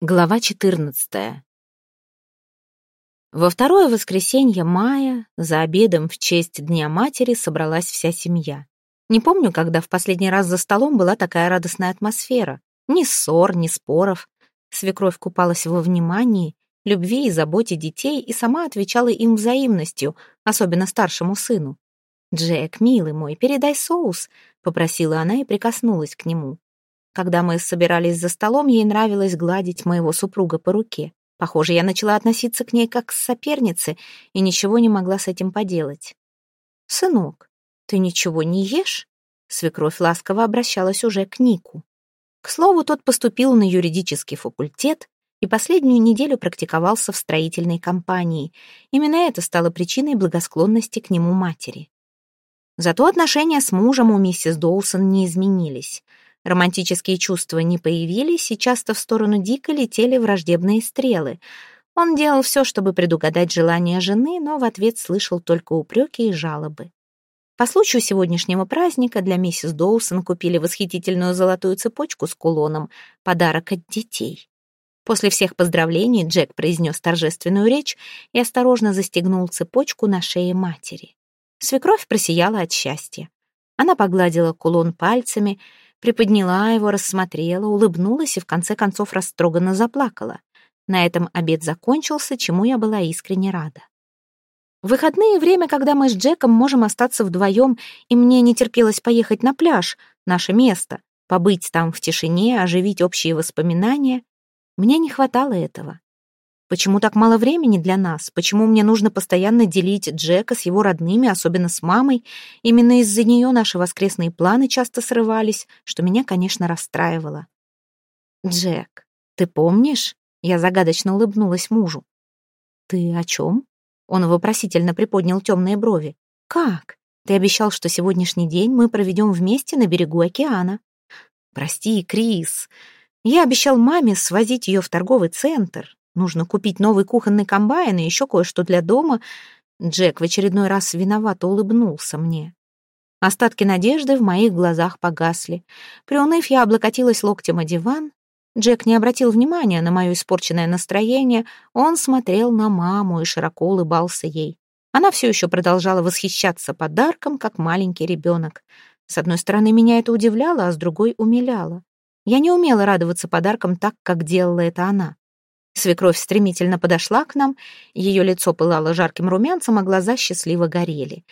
Глава 14. Во второе воскресенье мая за обедом в честь Дня матери собралась вся семья. Не помню, когда в последний раз за столом была такая радостная атмосфера. Ни ссор, ни споров. Свекровь купалась во внимании, любви и заботе детей и сама отвечала им взаимностью, особенно старшему сыну. «Джек, милый мой, передай соус», — попросила она и прикоснулась к нему. Когда мы собирались за столом, ей нравилось гладить моего супруга по руке. Похоже, я начала относиться к ней как к сопернице и ничего не могла с этим поделать. «Сынок, ты ничего не ешь?» Свекровь ласково обращалась уже к Нику. К слову, тот поступил на юридический факультет и последнюю неделю практиковался в строительной компании. Именно это стало причиной благосклонности к нему матери. Зато отношения с мужем у миссис Доусон не изменились. Романтические чувства не появились, и часто в сторону Дика летели враждебные стрелы. Он делал все, чтобы предугадать желания жены, но в ответ слышал только упреки и жалобы. По случаю сегодняшнего праздника для миссис Доусон купили восхитительную золотую цепочку с кулоном, подарок от детей. После всех поздравлений Джек произнес торжественную речь и осторожно застегнул цепочку на шее матери. Свекровь просияла от счастья. Она погладила кулон пальцами, приподняла его, рассмотрела, улыбнулась и в конце концов растроганно заплакала. На этом обед закончился, чему я была искренне рада. В выходные время, когда мы с Джеком можем остаться вдвоем, и мне не терпелось поехать на пляж, наше место, побыть там в тишине, оживить общие воспоминания, мне не хватало этого. Почему так мало времени для нас? Почему мне нужно постоянно делить Джека с его родными, особенно с мамой? Именно из-за нее наши воскресные планы часто срывались, что меня, конечно, расстраивало. «Джек, ты помнишь?» Я загадочно улыбнулась мужу. «Ты о чем?» Он вопросительно приподнял темные брови. «Как? Ты обещал, что сегодняшний день мы проведем вместе на берегу океана». «Прости, Крис. Я обещал маме свозить ее в торговый центр, Нужно купить новый кухонный комбайн и еще кое-что для дома. Джек в очередной раз виновато улыбнулся мне. Остатки надежды в моих глазах погасли. Приуныв, я облокотилась локтем о диван. Джек не обратил внимания на мое испорченное настроение. Он смотрел на маму и широко улыбался ей. Она все еще продолжала восхищаться подарком, как маленький ребенок. С одной стороны, меня это удивляло, а с другой — умиляло. Я не умела радоваться подаркам так, как делала это она. Свекровь стремительно подошла к нам, ее лицо пылало жарким румянцем, а глаза счастливо горели.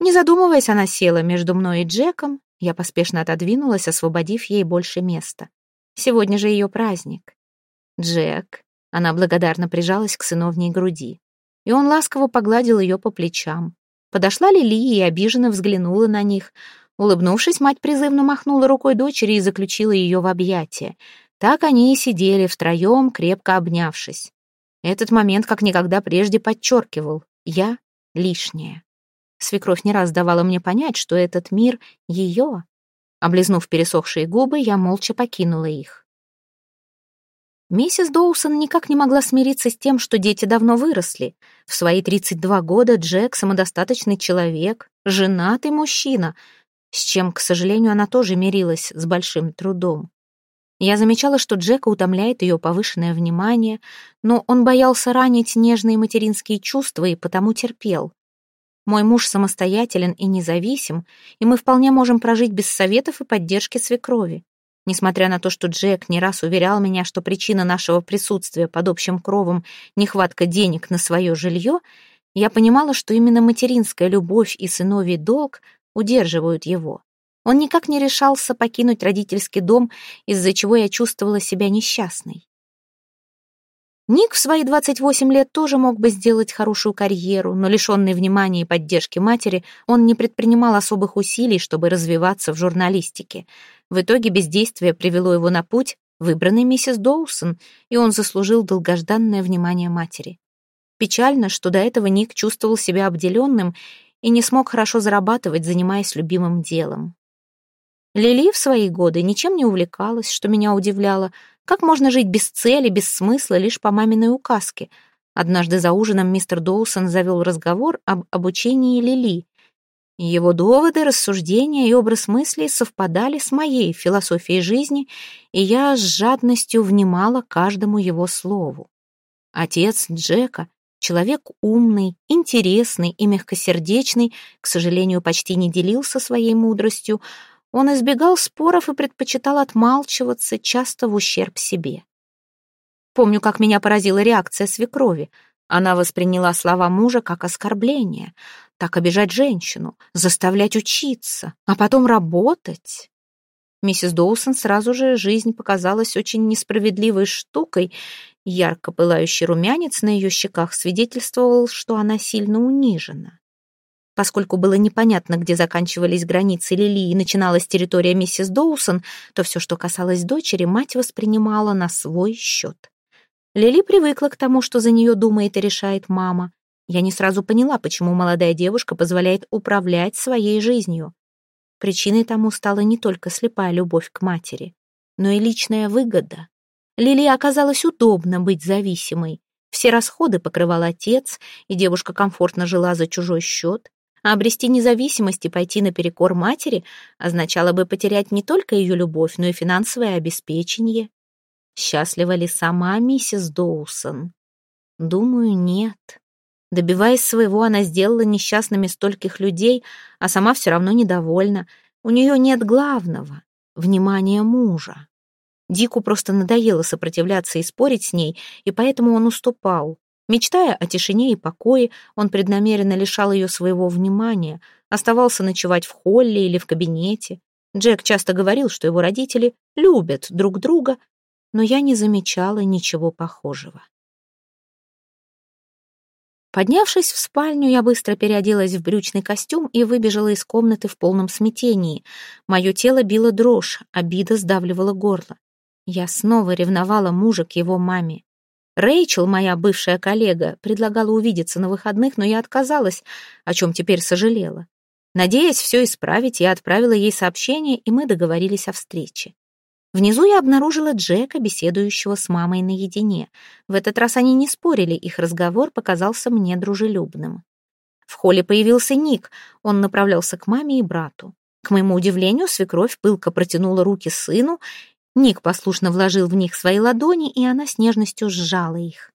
Не задумываясь, она села между мной и Джеком. Я поспешно отодвинулась, освободив ей больше места. Сегодня же ее праздник. Джек. Она благодарно прижалась к сыновней груди. И он ласково погладил ее по плечам. Подошла Лили и обиженно взглянула на них. Улыбнувшись, мать призывно махнула рукой дочери и заключила ее в объятия. Так они и сидели втроем, крепко обнявшись. Этот момент как никогда прежде подчеркивал «я лишняя». Свекровь не раз давала мне понять, что этот мир — ее. Облизнув пересохшие губы, я молча покинула их. Миссис Доусон никак не могла смириться с тем, что дети давно выросли. В свои 32 года Джек — самодостаточный человек, женатый мужчина, с чем, к сожалению, она тоже мирилась с большим трудом. Я замечала, что Джека утомляет ее повышенное внимание, но он боялся ранить нежные материнские чувства и потому терпел. Мой муж самостоятелен и независим, и мы вполне можем прожить без советов и поддержки свекрови. Несмотря на то, что Джек не раз уверял меня, что причина нашего присутствия под общим кровом — нехватка денег на свое жилье, я понимала, что именно материнская любовь и сыновий долг удерживают его. Он никак не решался покинуть родительский дом, из-за чего я чувствовала себя несчастной. Ник в свои 28 лет тоже мог бы сделать хорошую карьеру, но лишенный внимания и поддержки матери, он не предпринимал особых усилий, чтобы развиваться в журналистике. В итоге бездействие привело его на путь, выбранный миссис Доусон, и он заслужил долгожданное внимание матери. Печально, что до этого Ник чувствовал себя обделенным и не смог хорошо зарабатывать, занимаясь любимым делом. Лили в свои годы ничем не увлекалась, что меня удивляло. Как можно жить без цели, без смысла, лишь по маминой указке? Однажды за ужином мистер Доусон завел разговор об обучении Лили. Его доводы, рассуждения и образ мыслей совпадали с моей философией жизни, и я с жадностью внимала каждому его слову. Отец Джека, человек умный, интересный и мягкосердечный, к сожалению, почти не делился своей мудростью, он избегал споров и предпочитал отмалчиваться, часто в ущерб себе. Помню, как меня поразила реакция свекрови. Она восприняла слова мужа как оскорбление. Так обижать женщину, заставлять учиться, а потом работать. Миссис Доусон сразу же жизнь показалась очень несправедливой штукой. Ярко пылающий румянец на ее щеках свидетельствовал, что она сильно унижена. Поскольку было непонятно, где заканчивались границы Лили и начиналась территория миссис Доусон, то все, что касалось дочери, мать воспринимала на свой счет. Лили привыкла к тому, что за нее думает и решает мама. Я не сразу поняла, почему молодая девушка позволяет управлять своей жизнью. Причиной тому стала не только слепая любовь к матери, но и личная выгода. Лили оказалось удобно быть зависимой. Все расходы покрывал отец, и девушка комфортно жила за чужой счет. А обрести независимость и пойти наперекор матери означало бы потерять не только ее любовь, но и финансовое обеспечение. Счастлива ли сама миссис Доусон? Думаю, нет. Добиваясь своего, она сделала несчастными стольких людей, а сама все равно недовольна. У нее нет главного — внимания мужа. Дику просто надоело сопротивляться и спорить с ней, и поэтому он уступал. Мечтая о тишине и покое, он преднамеренно лишал ее своего внимания, оставался ночевать в холле или в кабинете. Джек часто говорил, что его родители любят друг друга, но я не замечала ничего похожего. Поднявшись в спальню, я быстро переоделась в брючный костюм и выбежала из комнаты в полном смятении. Мое тело било дрожь, обида сдавливала горло. Я снова ревновала мужа к его маме. Рэйчел, моя бывшая коллега, предлагала увидеться на выходных, но я отказалась, о чем теперь сожалела. Надеясь все исправить, я отправила ей сообщение, и мы договорились о встрече. Внизу я обнаружила Джека, беседующего с мамой наедине. В этот раз они не спорили, их разговор показался мне дружелюбным. В холле появился Ник, он направлялся к маме и брату. К моему удивлению, свекровь пылко протянула руки сыну, Ник послушно вложил в них свои ладони, и она с нежностью сжала их.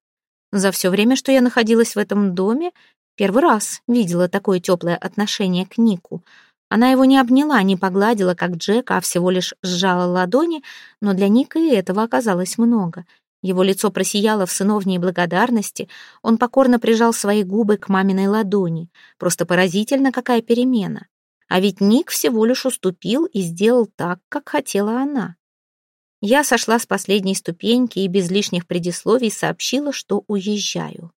За все время, что я находилась в этом доме, первый раз видела такое теплое отношение к Нику — она его не обняла, не погладила, как Джека, а всего лишь сжала ладони, но для Ника и этого оказалось много. Его лицо просияло в сыновней благодарности, он покорно прижал свои губы к маминой ладони. Просто поразительно, какая перемена. А ведь Ник всего лишь уступил и сделал так, как хотела она. Я сошла с последней ступеньки и без лишних предисловий сообщила, что уезжаю.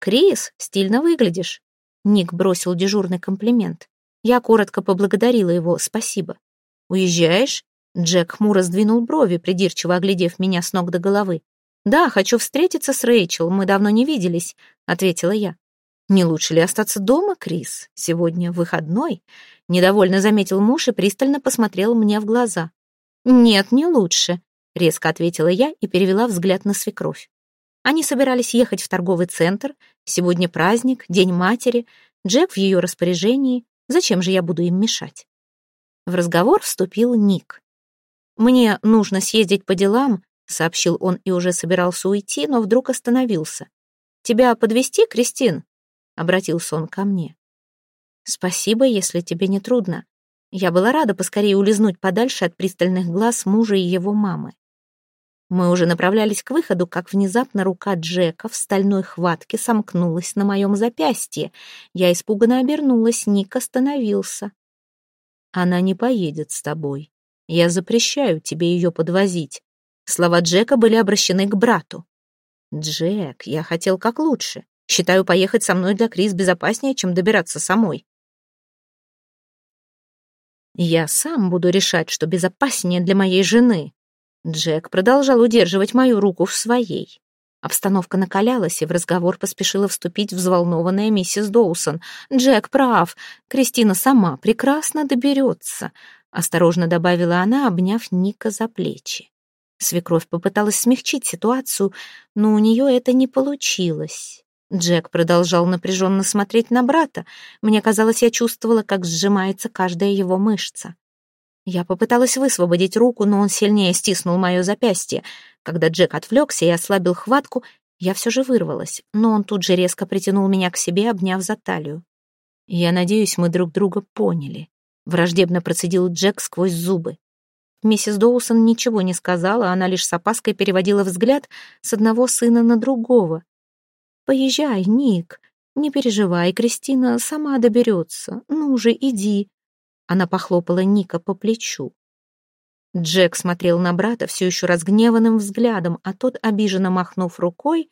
«Крис, стильно выглядишь», — Ник бросил дежурный комплимент. Я коротко поблагодарила его «спасибо». «Уезжаешь?» Джек хмуро сдвинул брови, придирчиво оглядев меня с ног до головы. «Да, хочу встретиться с Рэйчел, мы давно не виделись», — ответила я. «Не лучше ли остаться дома, Крис? Сегодня выходной?» Недовольно заметил муж и пристально посмотрел мне в глаза. «Нет, не лучше», — резко ответила я и перевела взгляд на свекровь. Они собирались ехать в торговый центр. Сегодня праздник, День матери. Джек в ее распоряжении. Зачем же я буду им мешать? В разговор вступил Ник. «Мне нужно съездить по делам», — сообщил он и уже собирался уйти, но вдруг остановился. «Тебя подвести, Кристин?» — обратился он ко мне. «Спасибо, если тебе не трудно. Я была рада поскорее улизнуть подальше от пристальных глаз мужа и его мамы. Мы уже направлялись к выходу, как внезапно рука Джека в стальной хватке сомкнулась на моем запястье. Я испуганно обернулась, Ник остановился. «Она не поедет с тобой. Я запрещаю тебе ее подвозить». Слова Джека были обращены к брату. «Джек, я хотел как лучше. Считаю, поехать со мной для Крис безопаснее, чем добираться самой». «Я сам буду решать, что безопаснее для моей жены», Джек продолжал удерживать мою руку в своей. Обстановка накалялась, и в разговор поспешила вступить взволнованная миссис Доусон. «Джек прав. Кристина сама прекрасно доберется», — осторожно добавила она, обняв Ника за плечи. Свекровь попыталась смягчить ситуацию, но у нее это не получилось. Джек продолжал напряженно смотреть на брата. Мне казалось, я чувствовала, как сжимается каждая его мышца. Я попыталась высвободить руку, но он сильнее стиснул мое запястье. Когда Джек отвлекся и ослабил хватку, я все же вырвалась, но он тут же резко притянул меня к себе, обняв за талию. «Я надеюсь, мы друг друга поняли», — враждебно процедил Джек сквозь зубы. Миссис Доусон ничего не сказала, она лишь с опаской переводила взгляд с одного сына на другого. «Поезжай, Ник, не переживай, Кристина сама доберется. Ну же, иди». Она похлопала Ника по плечу. Джек смотрел на брата все еще разгневанным взглядом, а тот, обиженно махнув рукой,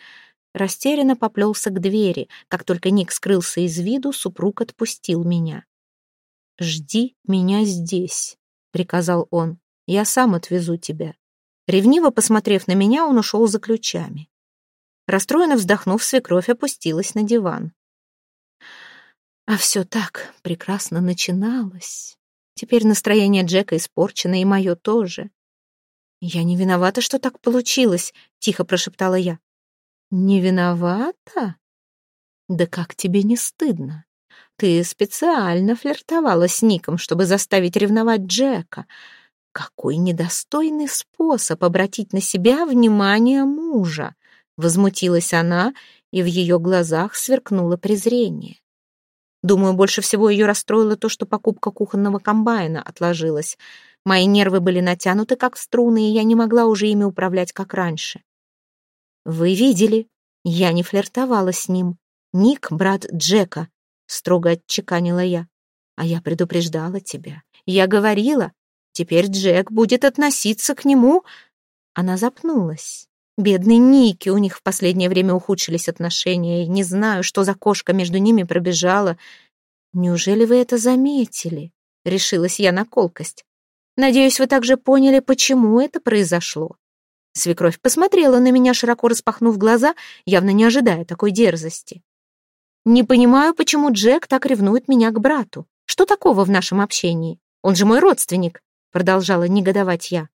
растерянно поплелся к двери. Как только Ник скрылся из виду, супруг отпустил меня. «Жди меня здесь», — приказал он. «Я сам отвезу тебя». Ревниво посмотрев на меня, он ушел за ключами. Расстроенно вздохнув, свекровь опустилась на диван. А все так прекрасно начиналось. Теперь настроение Джека испорчено, и мое тоже. «Я не виновата, что так получилось», — тихо прошептала я. «Не виновата? Да как тебе не стыдно? Ты специально флиртовала с Ником, чтобы заставить ревновать Джека. Какой недостойный способ обратить на себя внимание мужа!» Возмутилась она, и в ее глазах сверкнуло презрение. Думаю, больше всего ее расстроило то, что покупка кухонного комбайна отложилась. Мои нервы были натянуты, как струны, и я не могла уже ими управлять, как раньше. «Вы видели? Я не флиртовала с ним. Ник — брат Джека», — строго отчеканила я. «А я предупреждала тебя. Я говорила. Теперь Джек будет относиться к нему...» Она запнулась. Бедный Ники, у них в последнее время ухудшились отношения, и не знаю, что за кошка между ними пробежала. Неужели вы это заметили? Решилась я на колкость. Надеюсь, вы также поняли, почему это произошло. Свекровь посмотрела на меня, широко распахнув глаза, явно не ожидая такой дерзости. Не понимаю, почему Джек так ревнует меня к брату. Что такого в нашем общении? Он же мой родственник, продолжала негодовать я.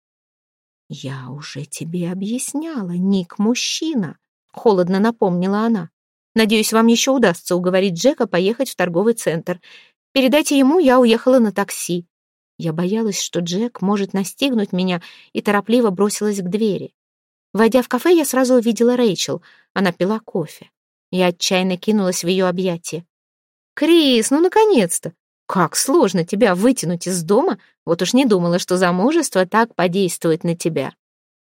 «Я уже тебе объясняла, Ник мужчина», — холодно напомнила она. «Надеюсь, вам еще удастся уговорить Джека поехать в торговый центр. Передайте ему, я уехала на такси». Я боялась, что Джек может настигнуть меня, и торопливо бросилась к двери. Войдя в кафе, я сразу увидела Рэйчел. Она пила кофе. Я отчаянно кинулась в ее объятия. «Крис, ну наконец-то! Как сложно тебя вытянуть из дома, вот уж не думала, что замужество так подействует на тебя.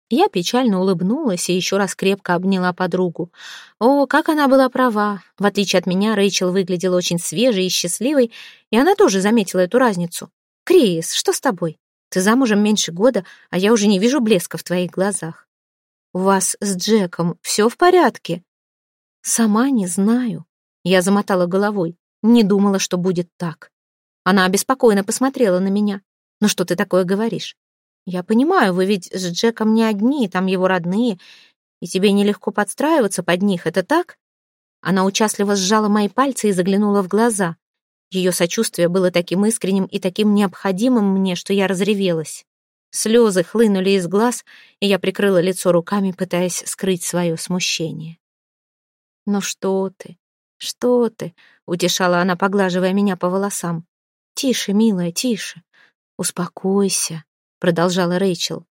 Я печально улыбнулась и еще раз крепко обняла подругу. О, как она была права. В отличие от меня, Рэйчел выглядела очень свежей и счастливой, и она тоже заметила эту разницу. «Крис, что с тобой? Ты замужем меньше года, а я уже не вижу блеска в твоих глазах. У вас с Джеком все в порядке?» «Сама не знаю». Я замотала головой. Не думала, что будет так. Она обеспокоенно посмотрела на меня. «Ну что ты такое говоришь? Я понимаю, вы ведь с Джеком не одни, там его родные, и тебе нелегко подстраиваться под них, это так?» Она участливо сжала мои пальцы и заглянула в глаза. Ее сочувствие было таким искренним и таким необходимым мне, что я разревелась. Слезы хлынули из глаз, и я прикрыла лицо руками, пытаясь скрыть свое смущение. «Ну что ты, что ты?» — утешала она, поглаживая меня по волосам. «Тише, милая, тише. Успокойся», — продолжала Рэйчел.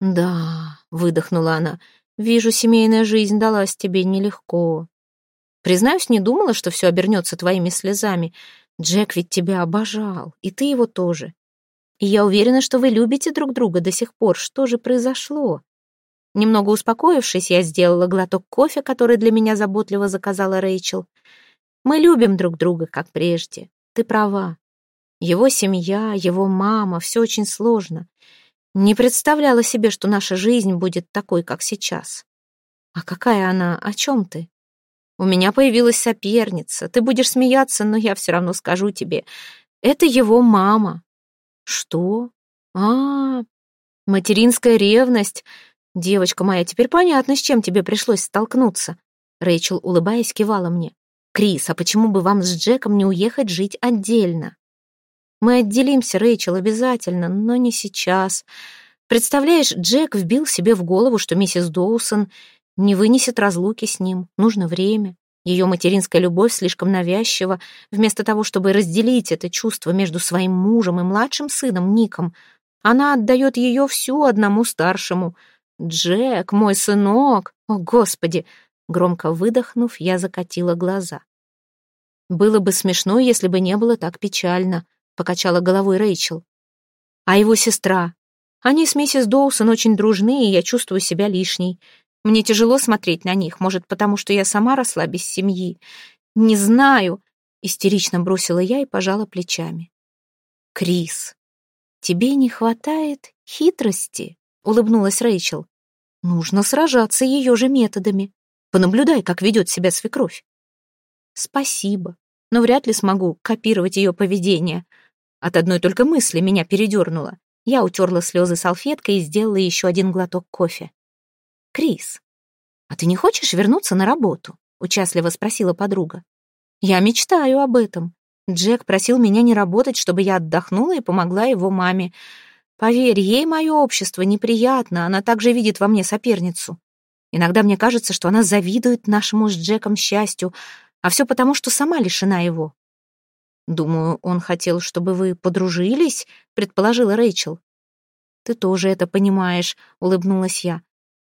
«Да», — выдохнула она, — «вижу, семейная жизнь далась тебе нелегко. Признаюсь, не думала, что все обернется твоими слезами. Джек ведь тебя обожал, и ты его тоже. И я уверена, что вы любите друг друга до сих пор. Что же произошло?» Немного успокоившись, я сделала глоток кофе, который для меня заботливо заказала Рэйчел. «Мы любим друг друга, как прежде. Ты права. Его семья, его мама, все очень сложно. Не представляла себе, что наша жизнь будет такой, как сейчас. А какая она? О чем ты? У меня появилась соперница. Ты будешь смеяться, но я все равно скажу тебе. Это его мама. Что? А, материнская ревность. Девочка моя, теперь понятно, с чем тебе пришлось столкнуться. Рэйчел, улыбаясь, кивала мне. Крис, а почему бы вам с Джеком не уехать жить отдельно? Мы отделимся, Рэйчел, обязательно, но не сейчас. Представляешь, Джек вбил себе в голову, что миссис Доусон не вынесет разлуки с ним. Нужно время. Ее материнская любовь слишком навязчива. Вместо того, чтобы разделить это чувство между своим мужем и младшим сыном Ником, она отдает ее всю одному старшему. «Джек, мой сынок! О, Господи!» Громко выдохнув, я закатила глаза. «Было бы смешно, если бы не было так печально», — покачала головой Рэйчел. «А его сестра? Они с миссис Доусон очень дружны, и я чувствую себя лишней. Мне тяжело смотреть на них, может, потому что я сама росла без семьи. Не знаю, истерично бросила я и пожала плечами. Крис, тебе не хватает хитрости, улыбнулась Рэйчел. Нужно сражаться ее же методами. Понаблюдай, как ведет себя свекровь. Спасибо, но вряд ли смогу копировать ее поведение. От одной только мысли меня передернуло. Я утерла слезы салфеткой и сделала еще один глоток кофе. «Крис, а ты не хочешь вернуться на работу?» — участливо спросила подруга. «Я мечтаю об этом. Джек просил меня не работать, чтобы я отдохнула и помогла его маме. Поверь, ей мое общество неприятно, она также видит во мне соперницу. Иногда мне кажется, что она завидует нашему с Джеком счастью, а все потому, что сама лишена его». «Думаю, он хотел, чтобы вы подружились», — предположила Рэйчел. «Ты тоже это понимаешь», — улыбнулась я.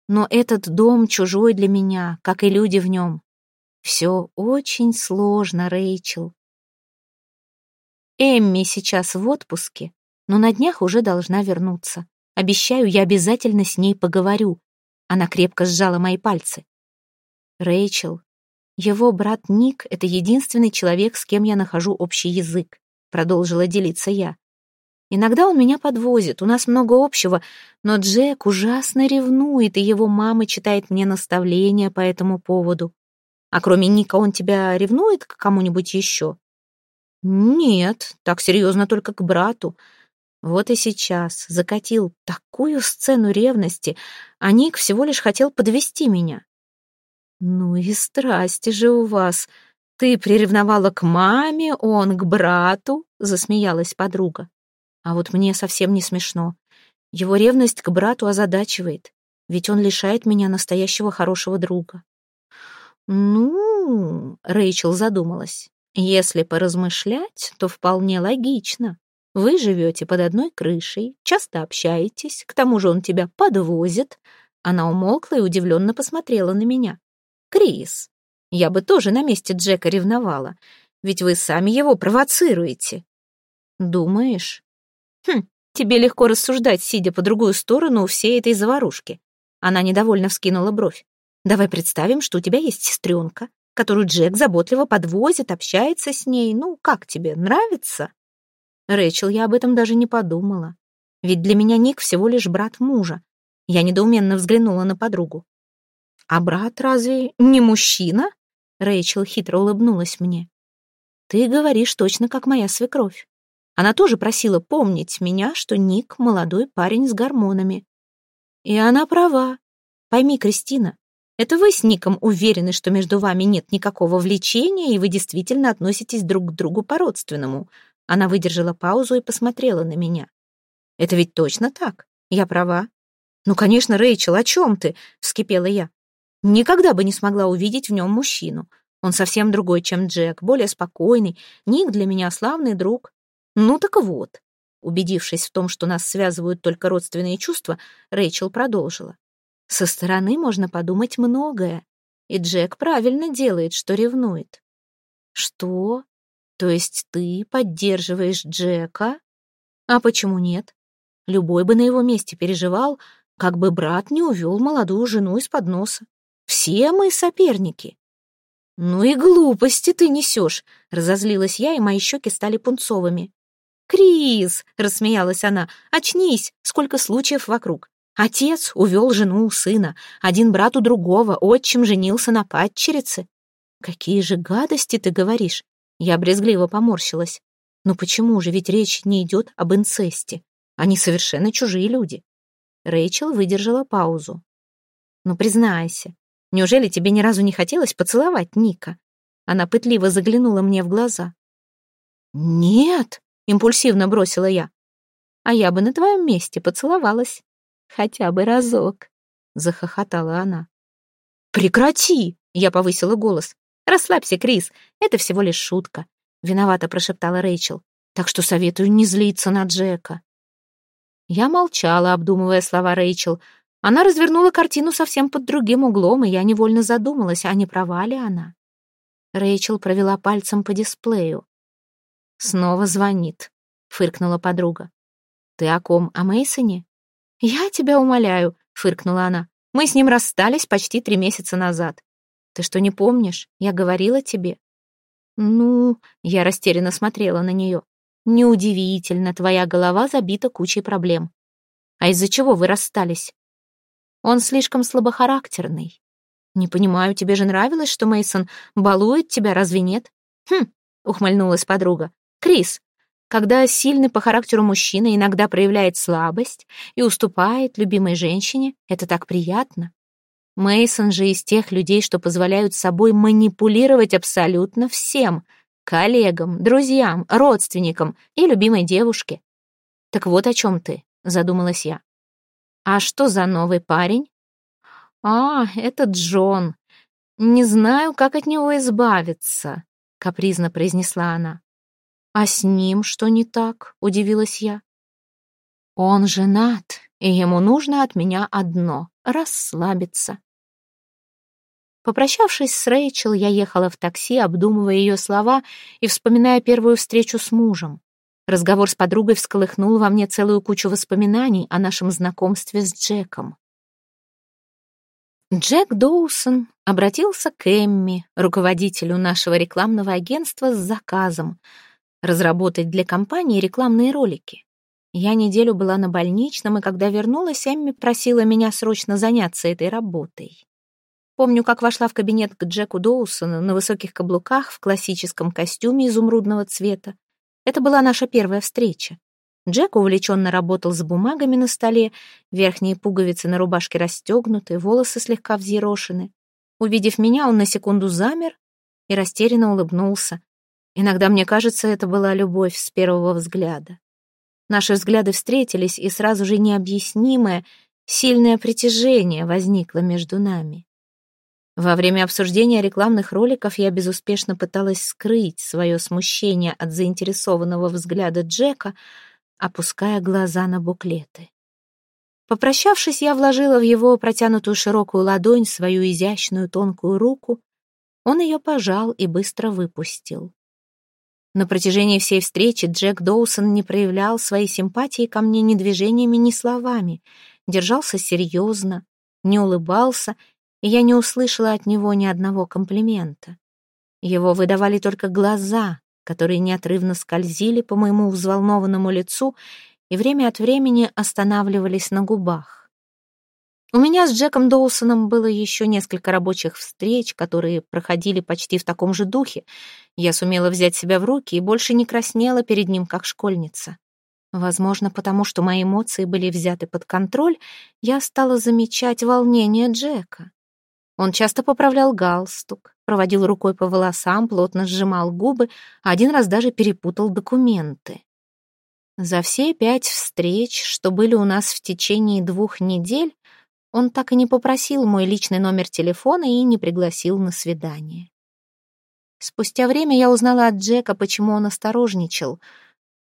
Но этот дом чужой для меня, как и люди в нем. Все очень сложно, Рэйчел. Эмми сейчас в отпуске, но на днях уже должна вернуться. Обещаю, я обязательно с ней поговорю. Она крепко сжала мои пальцы. Рэйчел, его брат Ник — это единственный человек, с кем я нахожу общий язык, продолжила делиться я. Иногда он меня подвозит, у нас много общего, но Джек ужасно ревнует, и его мама читает мне наставления по этому поводу. А кроме Ника он тебя ревнует к кому-нибудь еще? Нет, так серьезно только к брату. Вот и сейчас закатил такую сцену ревности, а Ник всего лишь хотел подвести меня. Ну и страсти же у вас. Ты приревновала к маме, он к брату, засмеялась подруга. А вот мне совсем не смешно. Его ревность к брату озадачивает, ведь он лишает меня настоящего хорошего друга. Ну, Рэйчел задумалась. Если поразмышлять, то вполне логично. Вы живете под одной крышей, часто общаетесь, к тому же он тебя подвозит. Она умолкла и удивленно посмотрела на меня. Крис, я бы тоже на месте Джека ревновала, ведь вы сами его провоцируете. Думаешь? Хм, тебе легко рассуждать, сидя по другую сторону всей этой заварушки. Она недовольно вскинула бровь. Давай представим, что у тебя есть сестренка, которую Джек заботливо подвозит, общается с ней. Ну, как тебе, нравится? Рэйчел, я об этом даже не подумала. Ведь для меня Ник всего лишь брат мужа. Я недоуменно взглянула на подругу. «А брат разве не мужчина?» Рэйчел хитро улыбнулась мне. «Ты говоришь точно как моя свекровь. Она тоже просила помнить меня, что Ник — молодой парень с гормонами. И она права. Пойми, Кристина, это вы с Ником уверены, что между вами нет никакого влечения, и вы действительно относитесь друг к другу по-родственному. Она выдержала паузу и посмотрела на меня. Это ведь точно так. Я права. Ну, конечно, Рэйчел, о чем ты? Вскипела я. Никогда бы не смогла увидеть в нем мужчину. Он совсем другой, чем Джек, более спокойный. Ник для меня славный друг. Ну так вот, убедившись в том, что нас связывают только родственные чувства, Рэйчел продолжила. Со стороны можно подумать многое, и Джек правильно делает, что ревнует. Что? То есть ты поддерживаешь Джека? А почему нет? Любой бы на его месте переживал, как бы брат не увел молодую жену из-под носа. Все мы соперники. «Ну и глупости ты несешь!» — разозлилась я, и мои щеки стали пунцовыми. «Крис!» — рассмеялась она. «Очнись! Сколько случаев вокруг! Отец увел жену у сына, один брат у другого, отчим женился на падчерице. Какие же гадости ты говоришь!» Я брезгливо поморщилась. «Ну почему же, ведь речь не идет об инцесте. Они совершенно чужие люди». Рэйчел выдержала паузу. «Ну признайся, неужели тебе ни разу не хотелось поцеловать Ника?» Она пытливо заглянула мне в глаза. «Нет!» Импульсивно бросила я. А я бы на твоем месте поцеловалась. Хотя бы разок. Захохотала она. Прекрати! Я повысила голос. Расслабься, Крис, это всего лишь шутка. Виновато прошептала Рэйчел. Так что советую не злиться на Джека. Я молчала, обдумывая слова Рэйчел. Она развернула картину совсем под другим углом, и я невольно задумалась, а не права ли она. Рэйчел провела пальцем по дисплею. «Снова звонит», — фыркнула подруга. «Ты о ком? О Мейсоне? «Я тебя умоляю», — фыркнула она. «Мы с ним расстались почти три месяца назад. Ты что, не помнишь? Я говорила тебе». «Ну...» — я растерянно смотрела на нее. «Неудивительно, твоя голова забита кучей проблем. А из-за чего вы расстались?» «Он слишком слабохарактерный. Не понимаю, тебе же нравилось, что Мейсон балует тебя, разве нет?» «Хм», — ухмыльнулась подруга. «Крис, когда сильный по характеру мужчина иногда проявляет слабость и уступает любимой женщине, это так приятно. Мейсон же из тех людей, что позволяют собой манипулировать абсолютно всем — коллегам, друзьям, родственникам и любимой девушке. «Так вот о чем ты», — задумалась я. «А что за новый парень?» «А, это Джон. Не знаю, как от него избавиться», — капризно произнесла она. «А с ним что не так?» — удивилась я. «Он женат, и ему нужно от меня одно — расслабиться». Попрощавшись с Рэйчел, я ехала в такси, обдумывая ее слова и вспоминая первую встречу с мужем. Разговор с подругой всколыхнул во мне целую кучу воспоминаний о нашем знакомстве с Джеком. Джек Доусон обратился к Эмми, руководителю нашего рекламного агентства, с заказом разработать для компании рекламные ролики. Я неделю была на больничном, и когда вернулась, Эмми просила меня срочно заняться этой работой. Помню, как вошла в кабинет к Джеку Доусону на высоких каблуках в классическом костюме изумрудного цвета. Это была наша первая встреча. Джек увлеченно работал с бумагами на столе, верхние пуговицы на рубашке расстегнуты, волосы слегка взъерошены. Увидев меня, он на секунду замер и растерянно улыбнулся. Иногда мне кажется, это была любовь с первого взгляда. Наши взгляды встретились, и сразу же необъяснимое, сильное притяжение возникло между нами. Во время обсуждения рекламных роликов я безуспешно пыталась скрыть свое смущение от заинтересованного взгляда Джека, опуская глаза на буклеты. Попрощавшись, я вложила в его протянутую широкую ладонь свою изящную тонкую руку. Он ее пожал и быстро выпустил. На протяжении всей встречи Джек Доусон не проявлял своей симпатии ко мне ни движениями, ни словами, держался серьезно, не улыбался и я не услышала от него ни одного комплимента. Его выдавали только глаза, которые неотрывно скользили по моему взволнованному лицу и время от времени останавливались на губах. У меня с Джеком Доусоном было еще несколько рабочих встреч, которые проходили почти в таком же духе. Я сумела взять себя в руки и больше не краснела перед ним, как школьница. Возможно, потому что мои эмоции были взяты под контроль, я стала замечать волнение Джека. Он часто поправлял галстук, проводил рукой по волосам, плотно сжимал губы, а один раз даже перепутал документы. За все пять встреч, что были у нас в течение двух недель, он так и не попросил мой личный номер телефона и не пригласил на свидание. Спустя время я узнала от Джека, почему он осторожничал.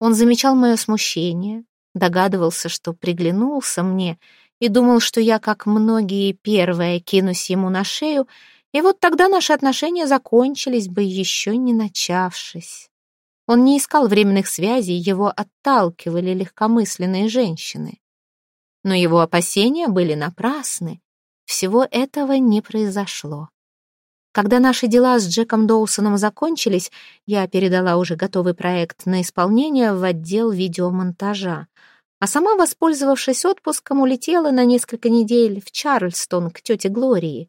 Он замечал мое смущение, догадывался, что приглянулся мне — и думал, что я, как многие, первая кинусь ему на шею, и вот тогда наши отношения закончились бы, еще не начавшись. Он не искал временных связей, его отталкивали легкомысленные женщины. Но его опасения были напрасны. Всего этого не произошло. Когда наши дела с Джеком Доусоном закончились, я передала уже готовый проект на исполнение в отдел видеомонтажа а сама, воспользовавшись отпуском, улетела на несколько недель в Чарльстон к тете Глории.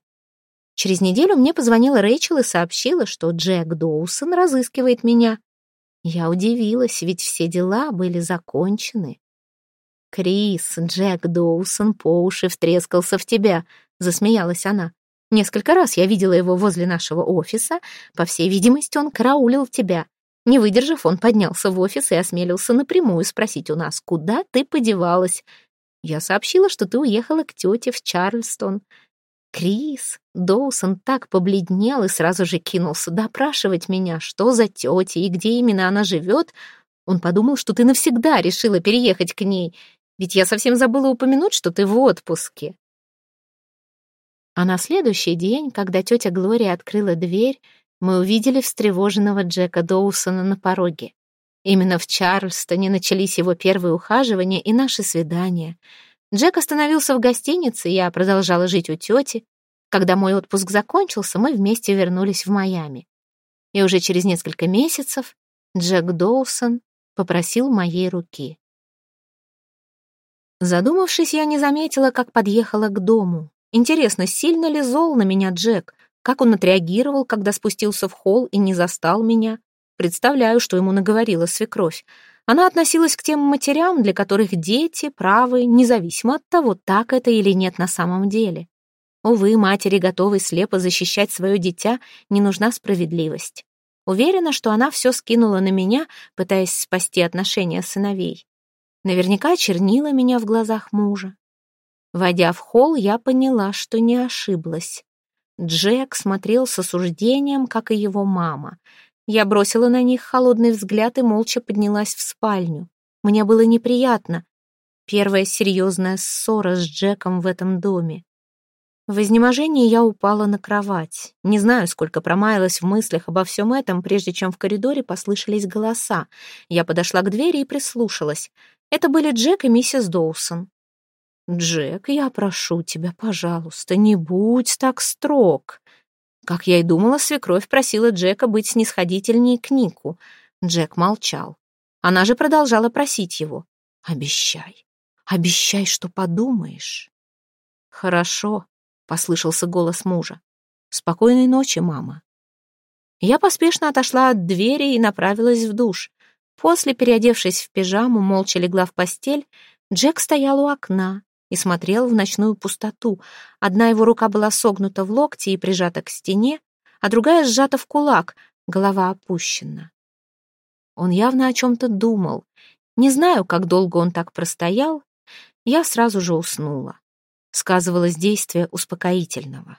Через неделю мне позвонила Рэйчел и сообщила, что Джек Доусон разыскивает меня. Я удивилась, ведь все дела были закончены. «Крис, Джек Доусон по уши втрескался в тебя», — засмеялась она. «Несколько раз я видела его возле нашего офиса. По всей видимости, он караулил тебя. Не выдержав, он поднялся в офис и осмелился напрямую спросить у нас, куда ты подевалась. Я сообщила, что ты уехала к тете в Чарльстон. Крис, Доусон так побледнел и сразу же кинулся допрашивать меня, что за тетя и где именно она живет. Он подумал, что ты навсегда решила переехать к ней, ведь я совсем забыла упомянуть, что ты в отпуске. А на следующий день, когда тетя Глория открыла дверь, мы увидели встревоженного Джека Доусона на пороге. Именно в Чарльстоне начались его первые ухаживания и наши свидания. Джек остановился в гостинице, я продолжала жить у тети. Когда мой отпуск закончился, мы вместе вернулись в Майами. И уже через несколько месяцев Джек Доусон попросил моей руки. Задумавшись, я не заметила, как подъехала к дому. Интересно, сильно ли зол на меня Джек? Как он отреагировал, когда спустился в холл и не застал меня? Представляю, что ему наговорила свекровь. Она относилась к тем матерям, для которых дети правы, независимо от того, так это или нет на самом деле. Увы, матери, готовой слепо защищать свое дитя, не нужна справедливость. Уверена, что она все скинула на меня, пытаясь спасти отношения сыновей. Наверняка чернила меня в глазах мужа. Войдя в холл, я поняла, что не ошиблась. Джек смотрел с осуждением, как и его мама. Я бросила на них холодный взгляд и молча поднялась в спальню. Мне было неприятно. Первая серьезная ссора с Джеком в этом доме. В изнеможении я упала на кровать. Не знаю, сколько промаялась в мыслях обо всем этом, прежде чем в коридоре послышались голоса. Я подошла к двери и прислушалась. Это были Джек и миссис Доусон. «Джек, я прошу тебя, пожалуйста, не будь так строг». Как я и думала, свекровь просила Джека быть снисходительней к Нику. Джек молчал. Она же продолжала просить его. «Обещай, обещай, что подумаешь». «Хорошо», — послышался голос мужа. «Спокойной ночи, мама». Я поспешно отошла от двери и направилась в душ. После, переодевшись в пижаму, молча легла в постель, Джек стоял у окна, и смотрел в ночную пустоту. Одна его рука была согнута в локте и прижата к стене, а другая сжата в кулак, голова опущена. Он явно о чем-то думал. Не знаю, как долго он так простоял. Я сразу же уснула. Сказывалось действие успокоительного.